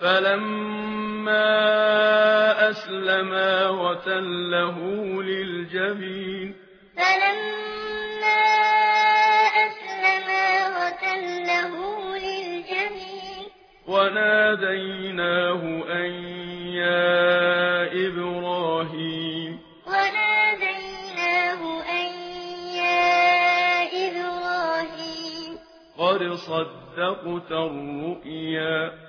فلما أسلما وتله للجبين فلما أسلما وتله للجبين وناديناه أن يا إبراهيم وناديناه أن يا إبراهيم قد صدقت الرؤيا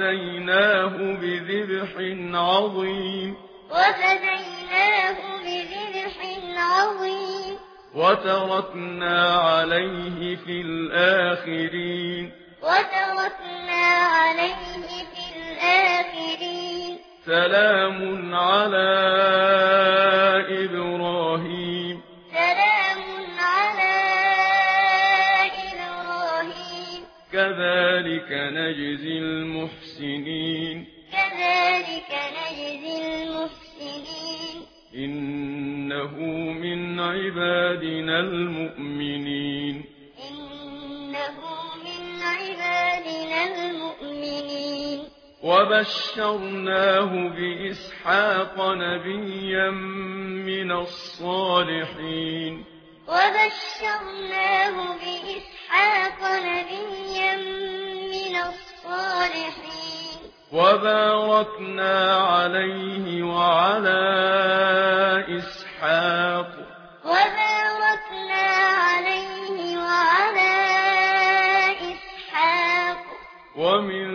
وفديناه بذبح عظيم وفديناه بذبح عظيم وتركنا عليه في الآخرين وتركنا عليه في الآخرين سلام على نجزي المحسنين. كذلك نجزي المحسنين. إنه من عبادنا المؤمنين. إنه من عبادنا المؤمنين. وبشرناه بإسحاق نبيا من الصالحين. وبشرناه بإسحاق نبيا من الصالحين وباركنا عليه وعلى إسحاق. وباركنا عليه وعلى إسحاق. ومن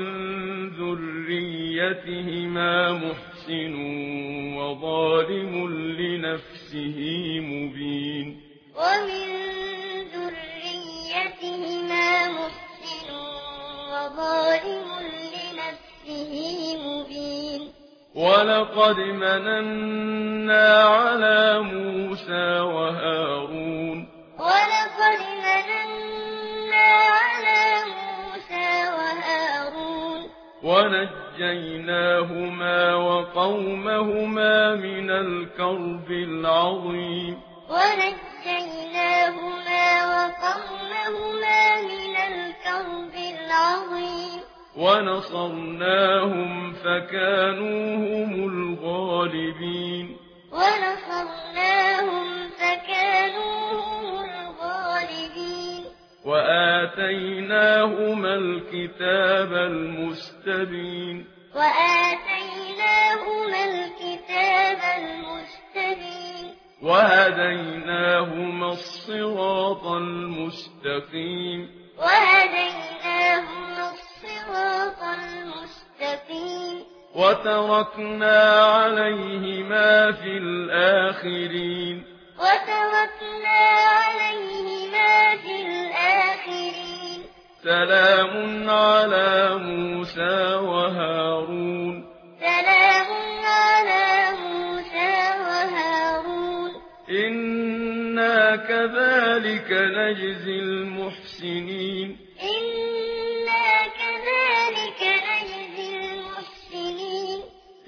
ذريتهما محسن وظالم لنفسه مبين. ومن وَلَقَدْ مَنَنَّا عَلَى مُوسَى وَهَارُونَ وَلَقَدْ مَنَنَّا عَلَى مُوسَى وَهَارُونَ وَنَجَّيْنَاهُمَا وَقَوْمَهُمَا مِنَ الْكَرْبِ الْعَظِيمِ وَنَجَّيْنَاهُمَا وَقَوْمَهُمَا ونصرناهم فكانوا هم الغالبين. ونصرناهم فكانوا هم الغالبين. وآتيناهما الكتاب المستبين. وآتيناهما الكتاب المستبين. وهديناهما الصراط المستقيم. وهديناهما وتركنا عليهما في الآخرين وتركنا عليهما في الآخرين سلام على موسى وهارون سلام على موسى وهارون إنا كذلك نجزي المحسنين إنا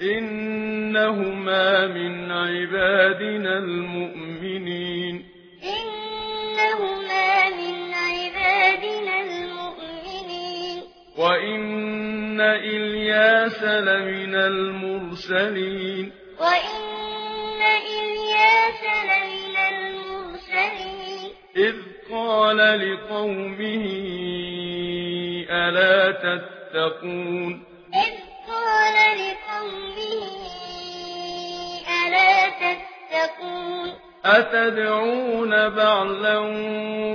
إنهما من عبادنا المؤمنين. إنهما من عبادنا المؤمنين. وإن إلياس لمن المرسلين. وإن إلياس لمن المرسلين. إذ قال لقومه ألا تتقون؟ أتدعون بعلا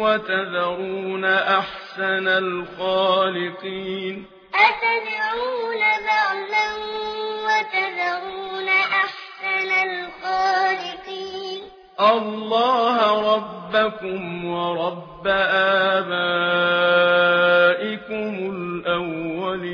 وتذرون أحسن الخالقين أتدعون بعلا وتذرون أحسن الخالقين الله ربكم ورب آبائكم الأولين